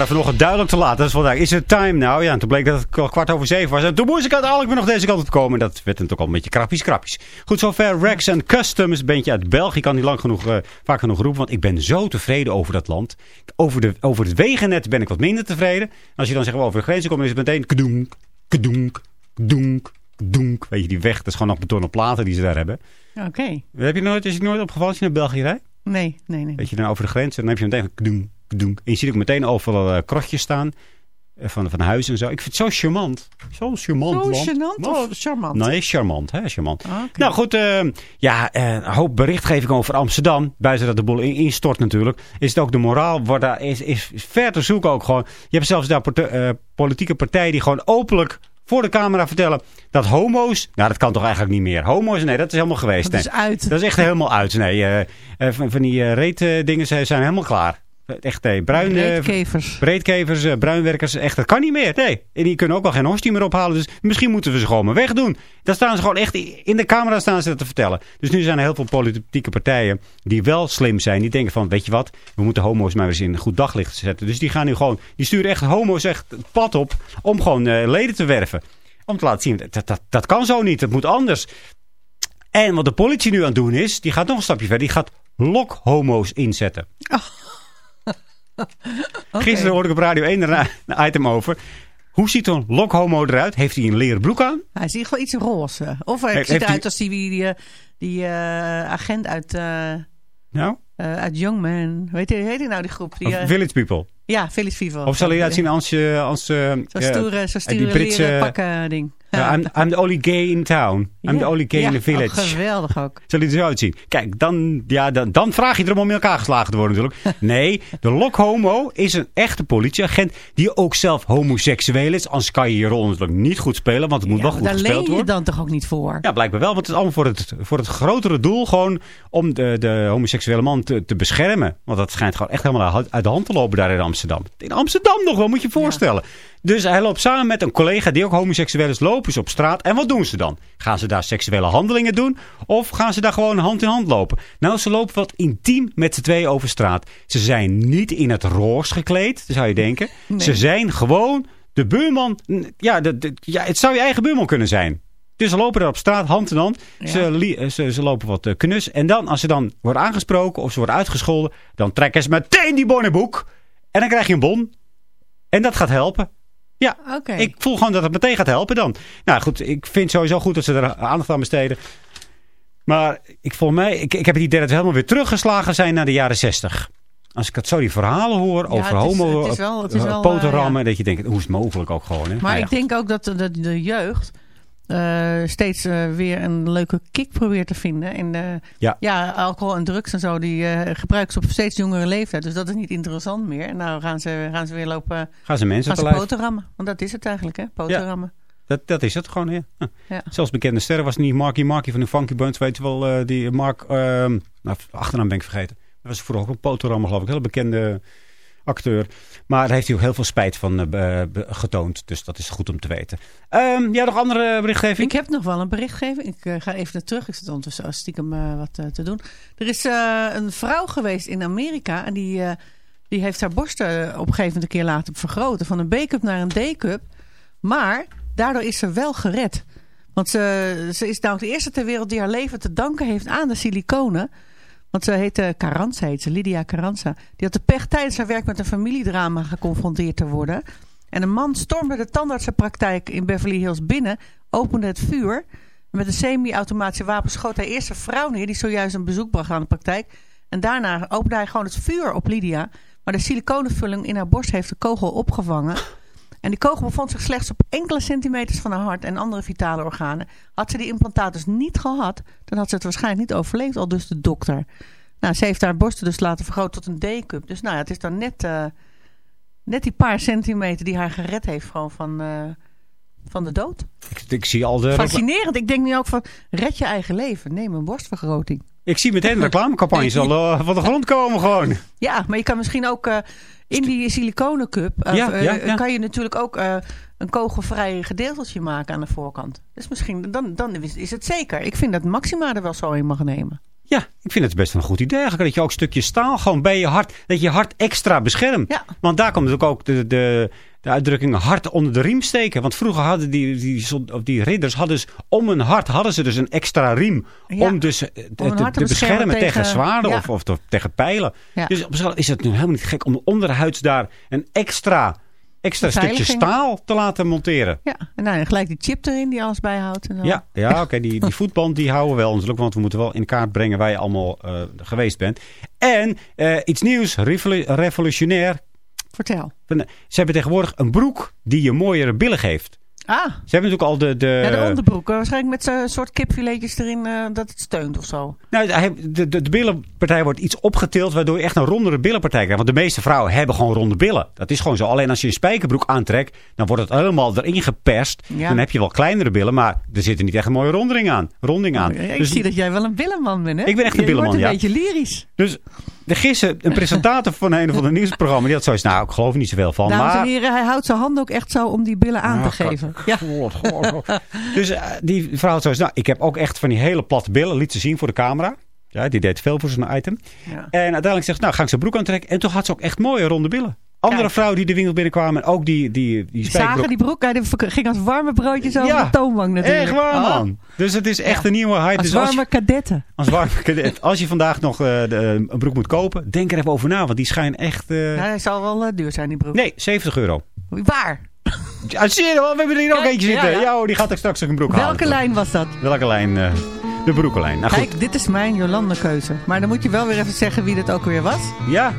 Waren vanochtend duidelijk te laat. Dat is vandaag. Is het time nou? Ja, en toen bleek dat het kwart over zeven was. En toen moest ik uiteindelijk weer nog deze kant op komen. Dat werd natuurlijk al een beetje krappies krappies. Goed, zover Rex and Customs. Bandje uit België. Ik kan niet lang genoeg, eh, vaak genoeg roepen. Want ik ben zo tevreden over dat land. Over, de, over het wegennet ben ik wat minder tevreden. Als je dan zeg maar over de grenzen komt, is het meteen kdoenk, kdoenk, kdoenk, kdoenk. Weet je, die weg. Dat is gewoon nog betonnen platen die ze daar hebben. Oké. Heb je nooit, is je nooit opgevallen als je naar België rijdt? Nee, nee, nee. Weet je, dan over de grens. En dan heb je meteen kdoenk. En je ziet ook meteen overal eh, krotjes staan. eh, Van, van huizen en zo. Ik vind het zo charmant. Zo charmant. Zo gênant of charmant? Nee, charmant. Hè, charmant. Ah. Nou goed, eh, ja, eh, een hoop berichtgeving over Amsterdam. Buiten dat de boel in- instort natuurlijk. Is het ook de moraal, wordt daar, is, is ver te zoeken ook gewoon. Je hebt zelfs daar politieke partijen die gewoon openlijk voor de camera vertellen dat homo's... Nou, dat kan toch eigenlijk niet meer. Homo's, nee, dat is helemaal geweest. Dat nee. is uit. Dat is echt helemaal uit. Nee, van, van die reet dingen zijn, zijn helemaal klaar. Echt, nee, bruin, eh, Breedkevers. breedkevers, eh, bruinwerkers, echt, dat kan niet meer. Nee, en die kunnen ook wel geen hostie meer ophalen. Dus misschien moeten we ze gewoon maar wegdoen. Dan staan ze gewoon echt, in de camera staan ze dat te vertellen. Dus nu zijn er heel veel politieke partijen die wel slim zijn. Die denken van, weet je wat, we moeten homo's maar eens in een goed daglicht zetten. Dus die gaan nu gewoon, die sturen echt homo's echt het pad op om gewoon eh, leden te werven. Om te laten zien, dat, dat, dat kan zo niet, dat moet anders. En wat de politie nu aan het doen is, die gaat nog een stapje verder. Die gaat lokhomo's inzetten. Gisteren hoorde ik op Radio 1 er een, een item over. Hoe ziet een lokhomo eruit? Heeft hij een leren broek aan? Hij ziet gewoon iets roze. Of hij ziet eruit als die, die, die, die eh, agent uit, eh Nou, eh, uit Young Man. Weet je, heet hij nou die groep? Die, eh, Village People. ja, Village Fever. Of zal hij eruit zien als... eh, eh, stoere, zo die stoere Britse- leren pakken ding. Ja, I'm, I'm the only gay in town. I'm the only gay ja, in the village. oh, geweldig ook. Zal hij er zo uitzien? Kijk, dan, ja, dan, dan vraag je erom om in elkaar geslagen te worden natuurlijk. Nee, de lokhomo is een echte politieagent die ook zelf homoseksueel is. Anders kan je je rol natuurlijk niet goed spelen, want het moet wel goed daar gespeeld leen je worden. dan toch ook niet voor? Ja, blijkbaar wel, want het is allemaal voor het, voor het grotere doel gewoon om de, de homoseksuele man te, te beschermen. Want dat schijnt gewoon echt helemaal uit- uit de hand te lopen daar in Amsterdam. In Amsterdam nog wel, moet je je voorstellen. Dus hij loopt samen met een collega die ook homoseksueel is, lopen ze op straat. En wat doen ze dan? Gaan ze daar seksuele handelingen doen? Of gaan ze daar gewoon hand in hand lopen? Nou, ze lopen wat intiem met z'n tweeën over straat. Ze zijn niet in het roos gekleed, zou je denken. Nee. Ze zijn gewoon de buurman. Ja, de, de- ja, het zou je eigen buurman kunnen zijn. Dus ze lopen er op straat hand in hand. Ze, eh, ze, ze lopen wat eh, knus. En dan, als ze dan worden aangesproken of ze worden uitgescholden... dan trekken ze meteen die bonnenboek. En dan krijg je een bon. En dat gaat helpen. Ja, Oké. ik voel gewoon dat het meteen gaat helpen dan. Nou goed, ik vind sowieso goed dat ze er aandacht aan besteden. Maar ik, volgens mij, ik, ik heb het idee dat we helemaal weer teruggeslagen zijn naar de jaren zestig. Als ik het zo die verhalen hoor over het is- homo, wel- potenrammen, ja. dat je denkt, hoe is het mogelijk ook gewoon. Hè? Maar Nou ja, ik denk ook dat de, de, de jeugd eh, steeds eh, weer een leuke kick probeert te vinden. En eh, Ja. alcohol en drugs en zo, die eh, gebruiken ze op steeds jongere leeftijd. Dus dat is niet interessant meer. En nou gaan ze, gaan ze weer lopen... Gaan ze mensen gaan ze. Want dat is het eigenlijk, hè? Potenrammen. Dat, dat is het gewoon, ja. Ja. Zelfs bekende sterren was niet Marky Marky van de Funky Bunch. Weet je wel, die Mark... ehm nou, achternaam ben ik vergeten. Dat was vroeger ook een poterammer, geloof ik. Hele bekende acteur. Maar daar heeft hij ook heel veel spijt van eh, getoond. Dus dat is goed om te weten. Ehm ja, nog andere berichtgeving? Ik heb nog wel een berichtgeving. Ik eh, ga even naar terug. Ik zit ondertussen stiekem eh, wat te doen. Er is een vrouw geweest in Amerika. En die, die heeft haar borsten op een gegeven moment een keer laten vergroten. Van een B-cup naar een D-cup. Maar daardoor is ze wel gered. Want ze, ze is nou de eerste ter wereld die haar leven te danken heeft aan de siliconen. Want ze heette Carranza, heet ze, Lydia Carranza. Die had de pech tijdens haar werk met een familiedrama geconfronteerd te worden. En een man stormde de tandartsenpraktijk in Beverly Hills binnen, opende het vuur. Met een semi-automatische wapen schoot hij eerst een vrouw neer die zojuist een bezoek bracht aan de praktijk. En daarna opende hij gewoon het vuur op Lydia. Maar de siliconenvulling in haar borst heeft de kogel opgevangen. En die kogel bevond zich slechts op enkele centimeters van haar hart en andere vitale organen. Had ze die implantaat dus niet gehad, dan had ze het waarschijnlijk niet overleefd, al dus de dokter. Nou, ze heeft haar borsten dus laten vergroten tot een D-cup. Dus nou ja, het is dan net, eh, net die paar centimeter die haar gered heeft gewoon van, eh, van de dood. Ik, ik zie al de... Fascinerend. Ik denk nu ook van, red je eigen leven. Neem een borstvergroting. Ik zie meteen reclamecampagnes al eh, van de grond komen gewoon. Ja, maar je kan misschien ook in die siliconencup... eh, Ja, eh, ja, ja. kan je natuurlijk ook eh, een kogelvrij gedeelteltje maken aan de voorkant. Dus misschien, dan, dan is, het zeker. Ik vind dat Maxima er wel zo in mag nemen. Ja, ik vind het best wel een goed idee eigenlijk. Dat je ook stukje staal gewoon bij je hart, dat je je hart extra beschermt. Ja. Want daar komt natuurlijk ook de, de, de uitdrukking hart onder de riem steken. Want vroeger hadden die, die, die ridders, hadden dus, om hun hart hadden ze dus een extra riem. Ja. Om dus eh, te, Om beschermen tegen, tegen- zwaarden ja. of, of te- tegen pijlen. Ja. Dus op zich is het nu helemaal niet gek om onderhuids daar een extra, extra stukje staal te laten monteren. Ja, en nou, gelijk die chip erin die alles bijhoudt. En zo. Ja, ja oké. Die, die voetband die houden we wel natuurlijk. Want we moeten wel in kaart brengen waar je allemaal eh, geweest bent. En eh, iets nieuws, revolu- revolutionair. Vertel. Ze hebben tegenwoordig een broek die je mooiere billen geeft. Ah, Ze hebben natuurlijk al de... de, ja, de onderbroek. eh, Waarschijnlijk met zo'n soort kipfiletjes erin eh, dat het steunt of zo. nou, de, de, de billenpartij wordt iets opgetild waardoor je echt een rondere billenpartij krijgt. Want de meeste vrouwen hebben gewoon ronde billen. Dat is gewoon zo. Alleen als je een spijkerbroek aantrekt, dan wordt het helemaal erin geperst. Ja. Dan heb je wel kleinere billen, maar er zit er niet echt een mooie rondering aan. Ronding aan. Ik Dus- zie dat jij wel een billenman bent, hè? Ik ben echt een Je billenman, ja. een beetje lyrisch. Dus de gissen, een presentator van een of ander nieuwsprogramma, die had zoiets, nou, ik geloof er niet zoveel van. Dames maar... en heren, hij houdt zijn handen ook echt zo om die billen aan te geven. Ja. God, God, God. Dus eh, die vrouw had zoiets, nou, ik heb ook echt van die hele platte billen, liet ze zien voor de camera. Ja, die deed veel voor zo'n item. Ja. En uiteindelijk zegt ze, nou, ga ik zijn broek aantrekken. En toen had ze ook echt mooie ronde billen. Andere Kijk. vrouwen die de winkel binnenkwamen, en ook die, die, die spijkerbroek. zagen die broek, hij die ging als warme broodjes over Ja, de toonbank natuurlijk. Echt waar, Oh, man. Dus het is echt Ja. een nieuwe hype. Als Dus als, warme kadetten. als, warme cadet. als je vandaag nog eh, de- een broek moet kopen, denk er even over na. Want die schijnen echt... eh, Ja, hij zal wel eh, duur zijn, die broek. Nee, 70 euro. Waar? Ja, zie je wel, we hebben er hier ook eentje zitten. ja. Die gaat ook straks ook een broek halen. Welke lijn was dat? Welke lijn? de broekenlijn. Nou goed. Kijk, dit is mijn Jolande keuze. Maar dan moet je wel weer even zeggen wie dat ook weer was. Ja,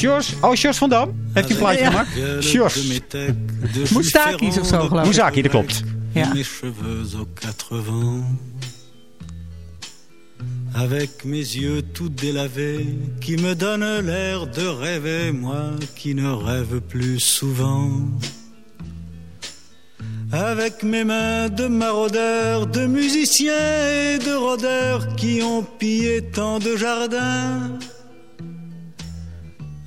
George Sjors. Oh, Sjors van Dam. Heeft hij een plaatje Ja. gemaakt? Sjors. Moustakis of zo, geloof ik. Dat klopt. Ja. Mes cheveux aux quatre vents. Avec mes yeux tout délavés, qui me donnent l'air de rêver, moi qui ne rêve plus souvent. Avec mes mains de maraudeurs, de musiciens et de rôdeurs qui ont pillé tant de jardins.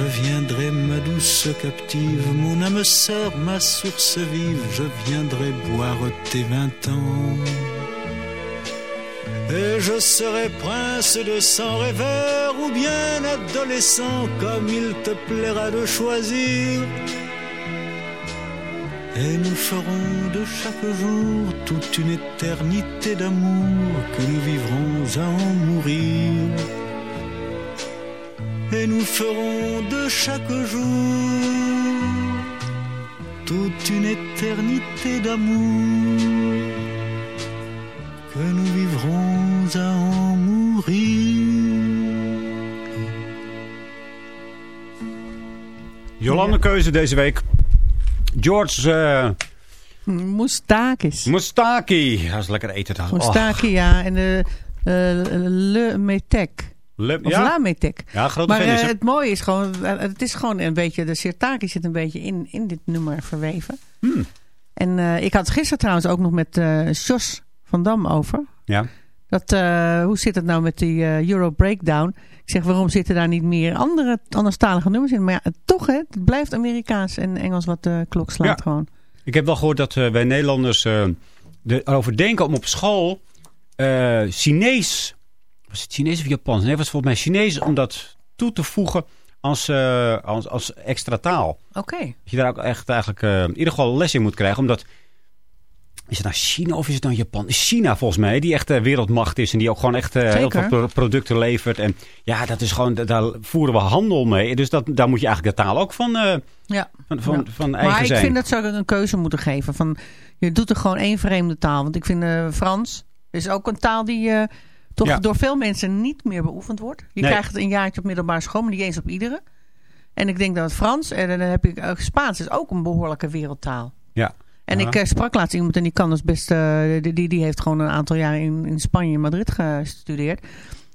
Je viendrai, ma douce captive, mon âme sœur, ma source vive, je viendrai boire tes vingt ans. Et je serai prince de sang rêveur ou bien adolescent, comme il te plaira de choisir. Et nous ferons de chaque jour toute une éternité d'amour que nous vivrons à en mourir. Et nous ferons de chaque jour toute une éternité d'amour que nous vivrons à en mourir. Jolande keuze deze week. George eh Moustakis. Moustaki. Dat is lekker eten. Moustaki, ja. En de eh, Le Metec. Of ja. La Metec. Ja, grote Maar eh, het mooie is gewoon, eh, het is gewoon een beetje, de sirtaki zit een beetje in, in dit nummer verweven. Hmm. En eh, ik had gisteren trouwens ook nog met Jos van Dam over. Ja. Dat, hoe zit het nou met die Euro Breakdown? Ik zeg, waarom zitten daar niet meer andere anderstalige nummers in? Maar ja, toch hè, het blijft Amerikaans en Engels wat de klok slaat Ja. gewoon. Ik heb wel gehoord dat wij Nederlanders erover denken om op school Chinees, was het Chinees of Japans? Nee, het was volgens mij Chinees om dat toe te voegen als, eh, als, als extra taal. Oké. Dat je daar ook echt eigenlijk eh, in ieder geval les in moet krijgen. Omdat Is het nou China of is het nou Japan? China volgens mij, die echt wereldmacht is. En die ook gewoon echt eh, heel veel pro- producten levert. En ja, dat is gewoon, daar voeren we handel mee. Dus dat, daar moet je eigenlijk de taal ook van, Ja. van, van, Ja. van eigen Maar ik zijn. vind dat ze een keuze moeten geven. Van, je doet er gewoon één vreemde taal. Want ik vind Frans is ook een taal die toch Ja. door veel mensen niet meer beoefend wordt. Je Nee. krijgt het een jaartje op middelbare school, maar niet eens op iedere. En ik denk dat het Frans, en dan heb ik ook Spaans, is ook een behoorlijke wereldtaal. Ja. En Ja. ik eh, sprak laatst iemand en die kan dus best, eh, die, die, die heeft gewoon een aantal jaar in, in Spanje, Madrid gestudeerd.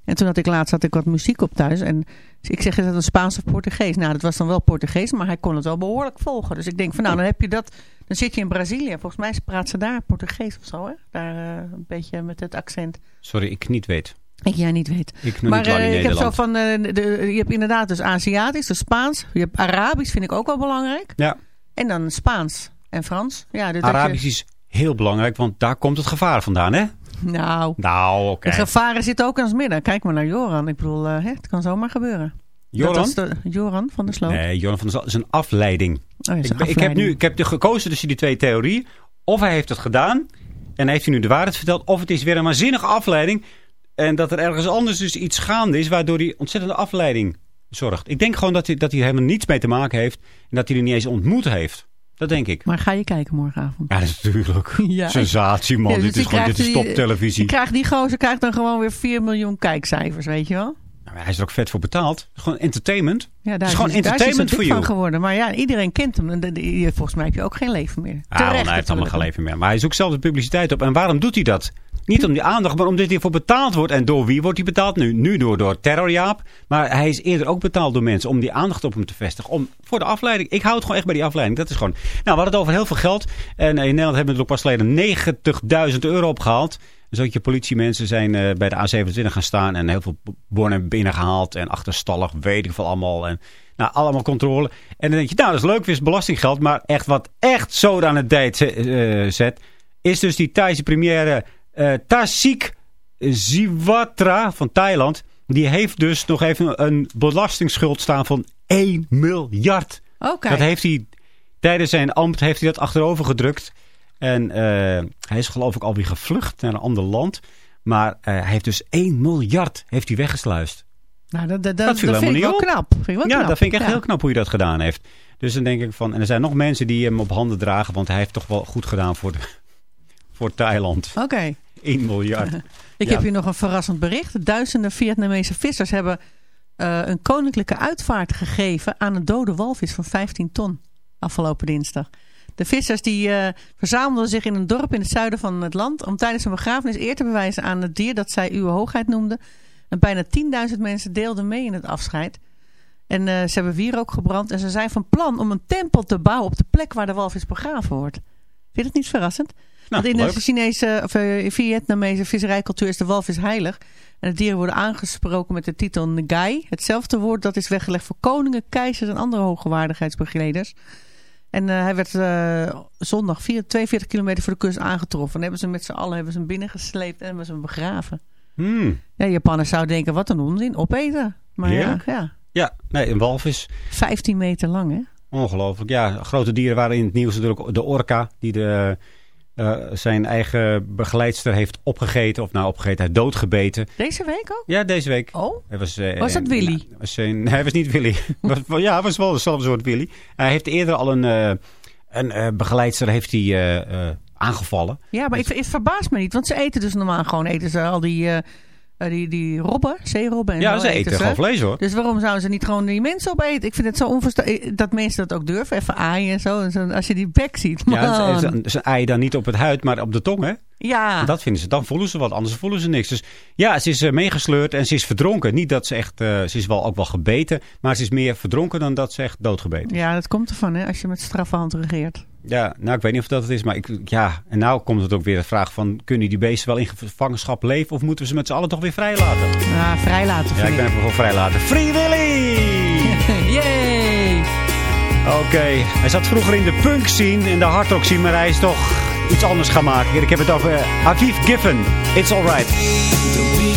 En toen had ik laatst had ik wat muziek op thuis. En ik zeg, is dat een Spaans of Portugees? Nou, dat was dan wel Portugees, maar hij kon het wel behoorlijk volgen. Dus ik denk van nou, dan heb je dat. Dan zit je in Brazilië. Volgens mij praat ze daar Portugees of zo, hè? Daar eh, een beetje met het accent. Sorry, ik niet weet. Ik jij niet weet. Ik maar eh, ik heb zo van, eh, de, je hebt inderdaad dus Aziatisch, dus Spaans. Je hebt Arabisch, vind ik ook wel belangrijk. Ja, En dan Spaans en Frans. Ja, dus dat je- Arabisch is heel belangrijk, want daar komt het gevaar vandaan, hè? Nou, Nou, oké. de gevaren zitten ook in het midden. Kijk maar naar Joran. Ik bedoel, eh, hè, het kan zomaar gebeuren. Joran? De, Joran van der Sloot. Nee, Joran van der Sal is een afleiding. Oh, ik, ik heb nu ik heb de gekozen tussen die twee theorieën. Of hij heeft het gedaan en heeft hij nu de waarheid verteld. Of het is weer een waanzinnige afleiding. En dat er ergens anders dus iets gaande is waardoor hij ontzettende afleiding zorgt. Ik denk gewoon dat hij, dat hij er helemaal niets mee te maken heeft. En dat hij er niet eens ontmoet heeft. Dat denk ik. Maar ga je kijken morgenavond? Ja, dat is natuurlijk. Ja. Sensatie, man. Ja, dus dit is gewoon dit is die- toptelevisie. Die krijgt, die gozer krijgt dan gewoon weer 4 miljoen kijkcijfers, weet je wel? Nou, hij is er ook vet voor betaald. Gewoon entertainment. Ja, daar is gewoon daar entertainment hij voor jou. geworden. Maar ja, iedereen kent hem. Volgens mij heb je ook geen leven meer. Ah, want Terecht hij heeft allemaal geen leven meer. Maar hij zoekt zelf de publiciteit op. En waarom doet hij dat? Niet om die aandacht, maar omdat hij ervoor betaald wordt. En door wie wordt hij betaald nu? Nu door, door Terrorjaap. Maar hij is eerder ook betaald door mensen om die aandacht op hem te vestigen. Om, voor de afleiding. Ik hou het gewoon echt bij die afleiding. Dat is gewoon... Nou, we hadden het over heel veel geld. En in Nederland hebben we er ook pas geleden 90.000 euro opgehaald. Dus ook je politiemensen zijn eh, bij de A27 gaan staan. En heel veel bonnen binnengehaald. En achterstallig, weet ik veel allemaal. En nou, allemaal controle. En dan denk je, nou, dat is leuk, weer belastinggeld. Maar echt wat echt zo aan het date eh, zet... is dus die Thaise première eh Tasik Ziwatra van Thailand. Die heeft dus nog even een belastingsschuld staan van 1 miljard. Oké. Dat heeft hij tijdens zijn ambt heeft hij dat achterover gedrukt. En eh, hij is geloof ik alweer gevlucht naar een ander land. Maar eh, hij heeft dus 1 miljard heeft hij weggesluist. Nou, dat, dat, dat, vind ik helemaal wel knap. Vind ik wel Ja, dat vind ik echt Ja. heel knap hoe hij dat gedaan heeft. Dus dan denk ik van... En er zijn nog mensen die hem op handen dragen. Want hij heeft toch wel goed gedaan voor, de, voor Thailand. Oké. 1 miljard. Ik Ja. heb hier nog een verrassend bericht. Duizenden Vietnamese vissers hebben eh, een koninklijke uitvaart gegeven aan een dode walvis van 15 ton afgelopen dinsdag. De vissers die eh, verzamelden zich in een dorp in het zuiden van het land om tijdens een begrafenis eer te bewijzen aan het dier dat zij uw hoogheid noemden. En bijna 10.000 mensen deelden mee in het afscheid. En eh, ze hebben wierook gebrand en ze zijn van plan om een tempel te bouwen op de plek waar de walvis begraven wordt. Vind je dat niet verrassend? Nou, Want in leuk. de Chinese of eh, Vietnamese visserijcultuur is de walvis heilig. En de dieren worden aangesproken met de titel Ngai. Hetzelfde woord dat is weggelegd voor koningen, keizers en andere hoge waardigheidsbegeleiders. En eh, hij werd eh, zondag vier- 42 kilometer voor de kust aangetroffen. En hebben ze met z'n allen hebben ze hem binnengesleept en hebben ze hem begraven. Hmm. Ja, Japanners zouden denken, wat een onzin, opeten. Maar ja, ja, Ja, nee, een walvis. 15 meter lang hè. Ongelooflijk. Ja, grote dieren waren in het nieuws natuurlijk de orka. Die de, eh, zijn eigen begeleidster heeft opgegeten. Of nou opgegeten, hij doodgebeten. Deze week ook? Ja, deze week. Oh, Hij was, eh, Was dat Willy? was, eh, nee, hij was niet Willy. Was ja, hij was wel dezelfde soort Willy. Hij heeft eerder al een, een begeleidster heeft hij, aangevallen. Ja, maar ik, het verbaast me niet. Want ze eten dus normaal gewoon eten ze al die, eh, eh, die, die robben, zeerobben. En Ja, ze eten ze. gewoon vlees hoor. Dus waarom zouden ze niet gewoon die mensen opeten? Ik vind het zo onverstandig dat mensen dat ook durven. Even aaien en zo. En als je die bek ziet. Ja, Man. ze, ze, ze aaien dan niet op het huid, maar op de tong hè. Ja. En dat vinden ze. Dan voelen ze wat, anders voelen ze niks. Dus ja, ze is eh, meegesleurd en ze is verdronken. Niet dat ze echt, eh, ze is wel ook wel gebeten, maar ze is meer verdronken dan dat ze echt doodgebeten. Ja, dat komt ervan hè, als je met straffe hand regeert. Ja, nou ik weet niet of dat het is, maar ik, ja. En nou komt het ook weer de vraag van, kunnen die beesten wel in gevangenschap leven of moeten we ze met z'n allen toch weer vrijlaten? Ja, vrijlaten Ja, ik ben voor vrijlaten. Free Willy! Yay! Oké, hij zat vroeger in de punk scene, in de hard rock scene, maar hij is toch iets anders gaan maken. Ik heb het over Aviv Giffen. It's alright. The